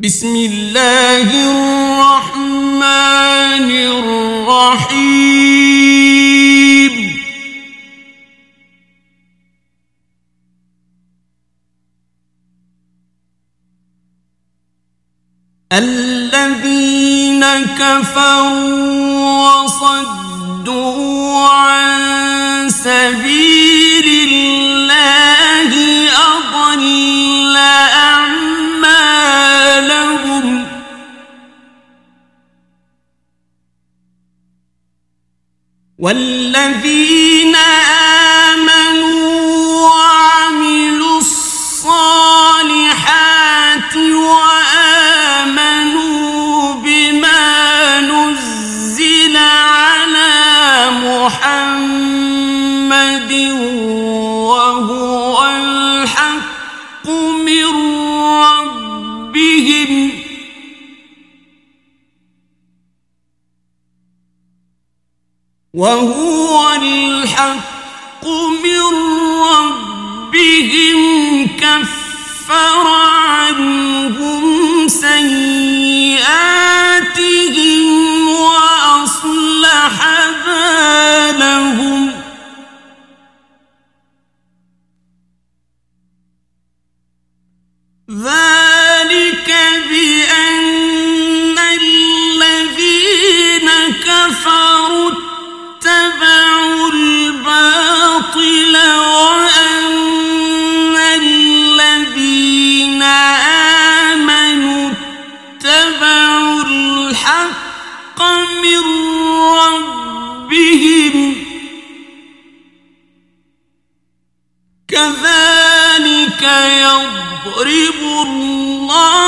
بسم اللہ الرحمن الرحیم الذين كفروا وصدوا عن سبيل الله أضل أعلم والذين آمنوا وهو الحق من ربهم كفر عنهم سيئاتهم وأصلح بالهم يضرب الله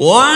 و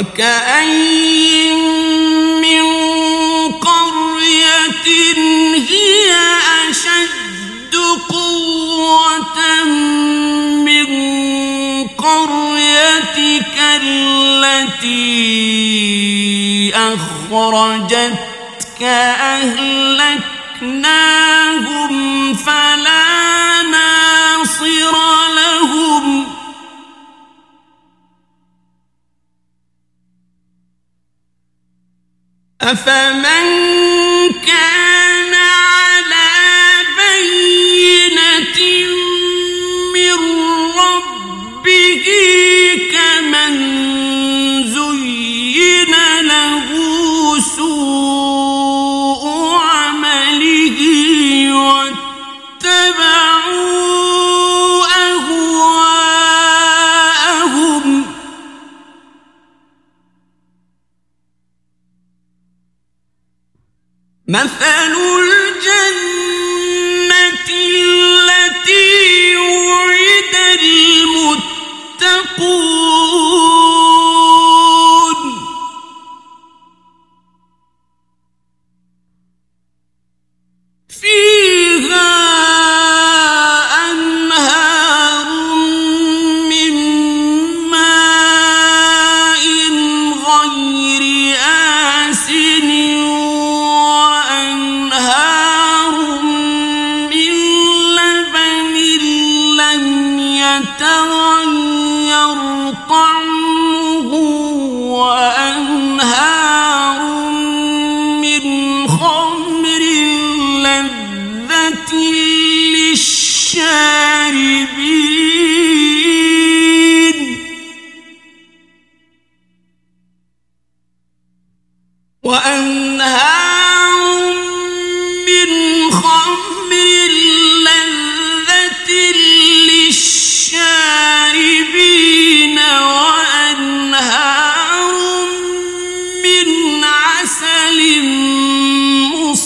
وكأي من قرية هي أشد قوة من قريتك التي أخرجتك أهلكناهم فلا ناصر لهم أفمن كان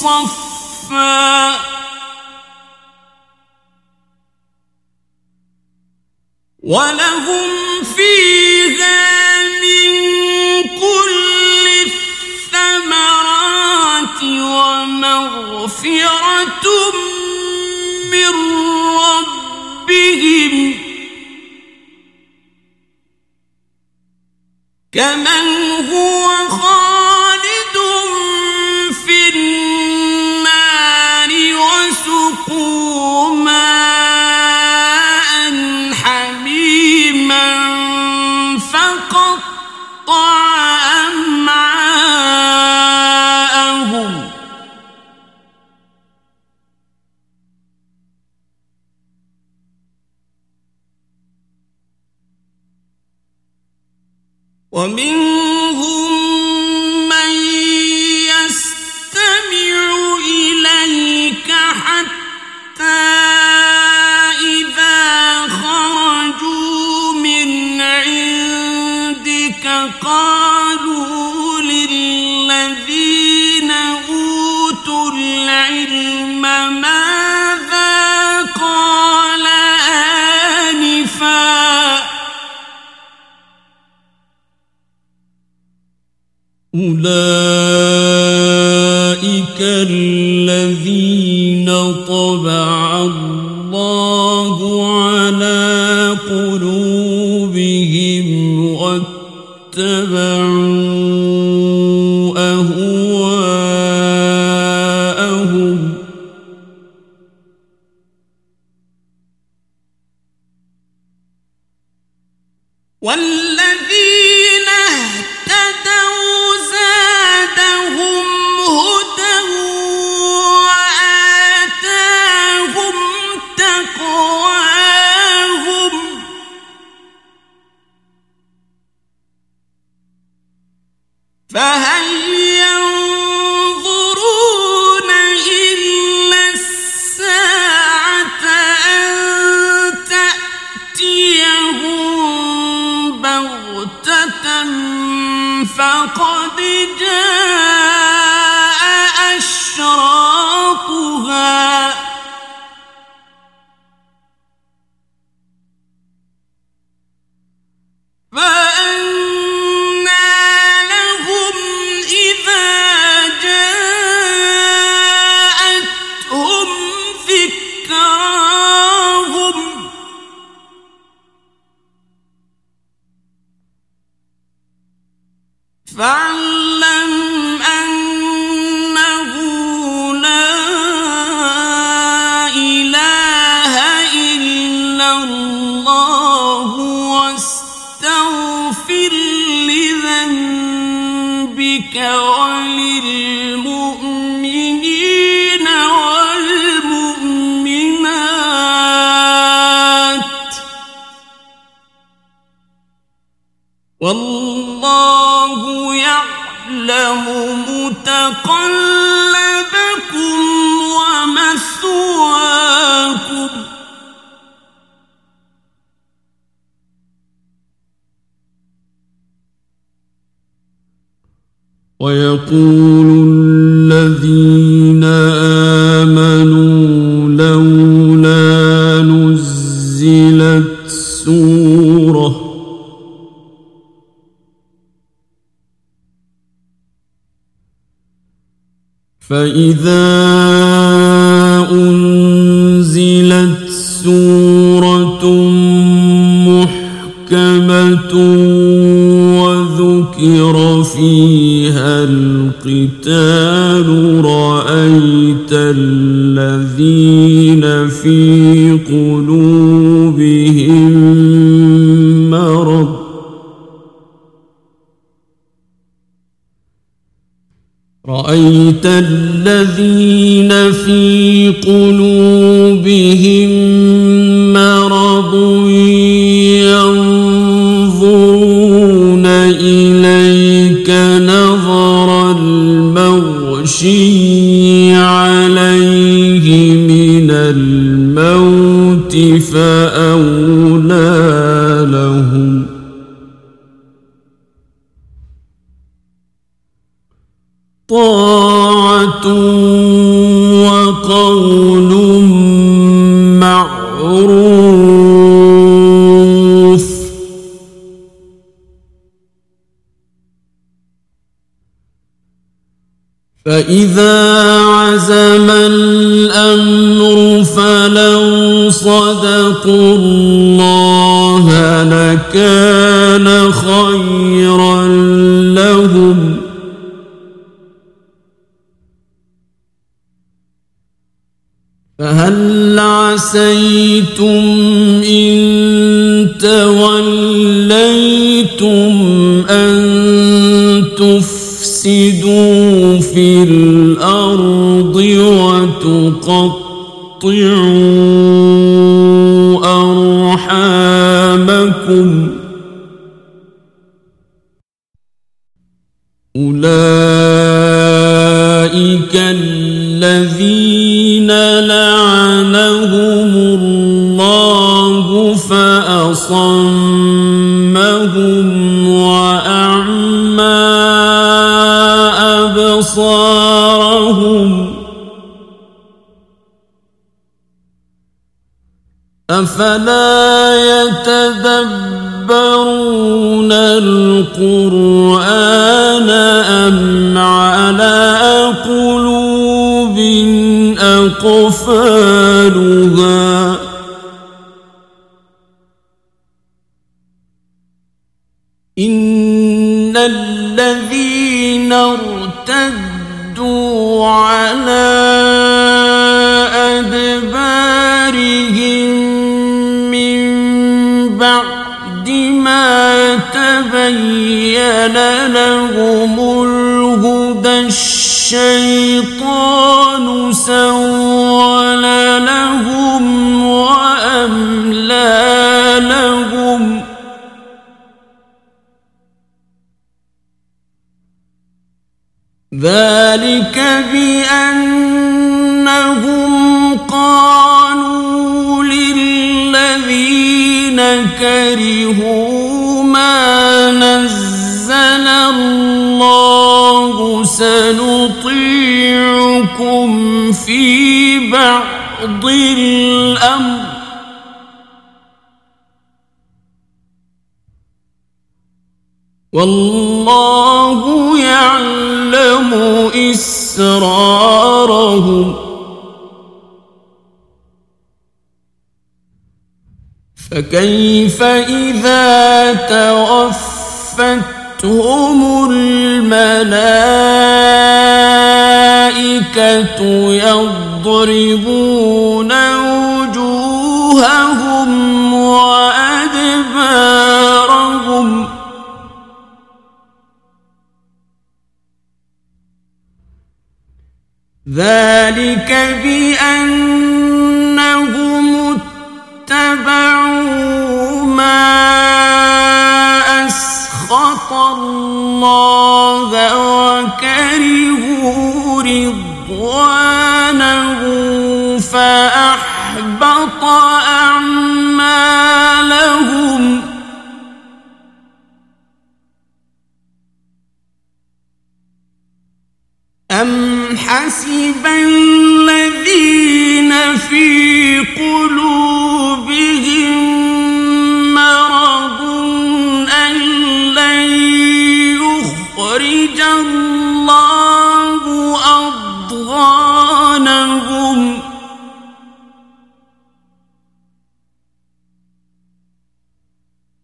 صفا. ولهم فيها من كل الثمرات ومغفرة من ربهم كمن هو ومن أولئك الذين طبع الله على قلوبهم واتبعوا أهواءهم والذين فقد جاء أشراطها وللمؤمنين والمؤمنات والله يعلم متقلب ويقول الذين آمنوا لولا نزلت سورة فإذا أنزلت سورة محكمة وذكر فيها القتال رأيت الذين في قلوبهم مرض. رأيت الذين في قلوبهم المغشي عليه من الموت فأولى فإذا عزم الأمر فلو صدقوا الله لكان خيرا لهم فهل عسيتم إن توليتم أن تفسدوا في الأرض وتقطعوا القرآن أم على قلوب أقفالها؟ تبين لهم الهدى الشيطان سول لهم وأملى لهم ذلك بأنهم قالوا كرهوا ما نزل الله سنطيعكم في بعض الأمر والله يعلم إسرارهم فكيف إذا توفتهم الملائكة يضربون وجوههم وأدبارهم ذلك بأنهم اتبعوا ما أسخط الله وكرهوا رضوانه فأحبط أعمالهم. أم حسب الذين في قلوبهم مرض أن لن يخرج الله أضغانهم.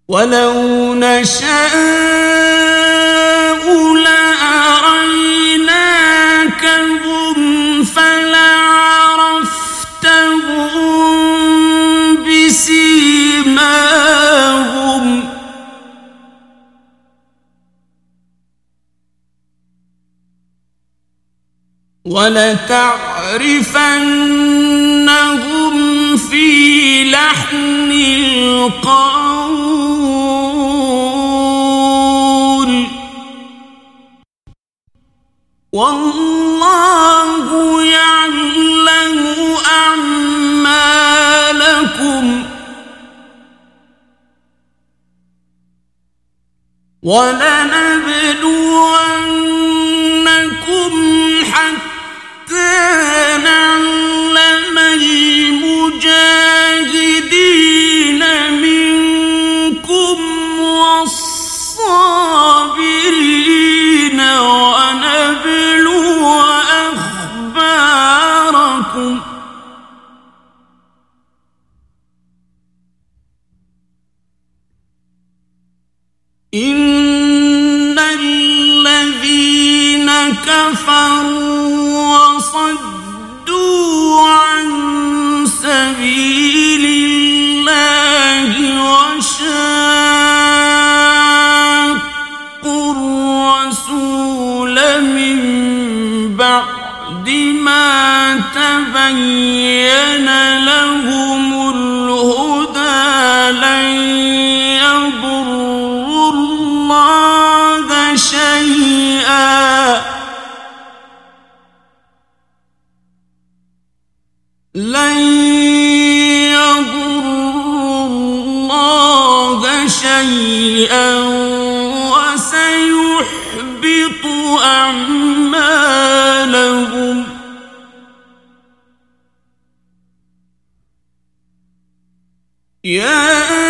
ولو نشاء ولتعرفنهم في لحن القول. والله يعلم أعمالكم. ولنبلونكم كفروا وصدوا Yeah.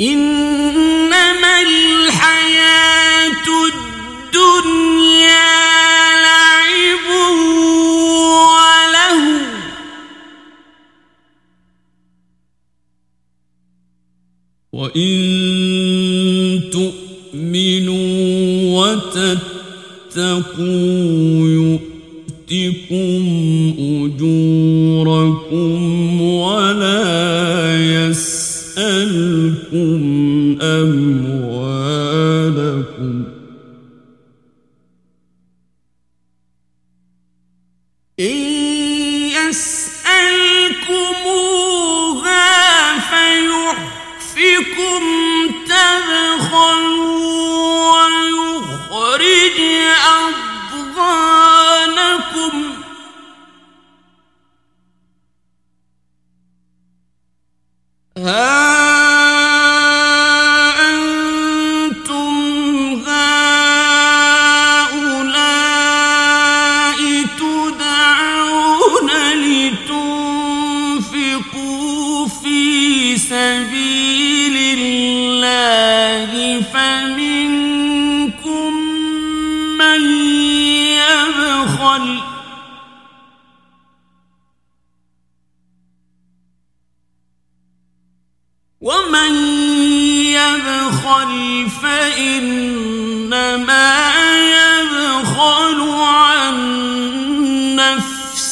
ان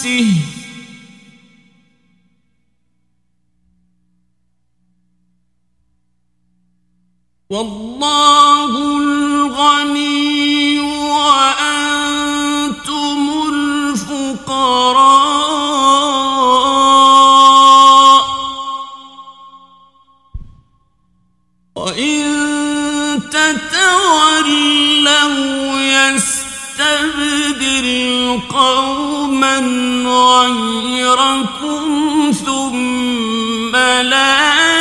نفسه والله الغني وأنتم الفقراء وإن يستبدل قوما غيركم ثم لا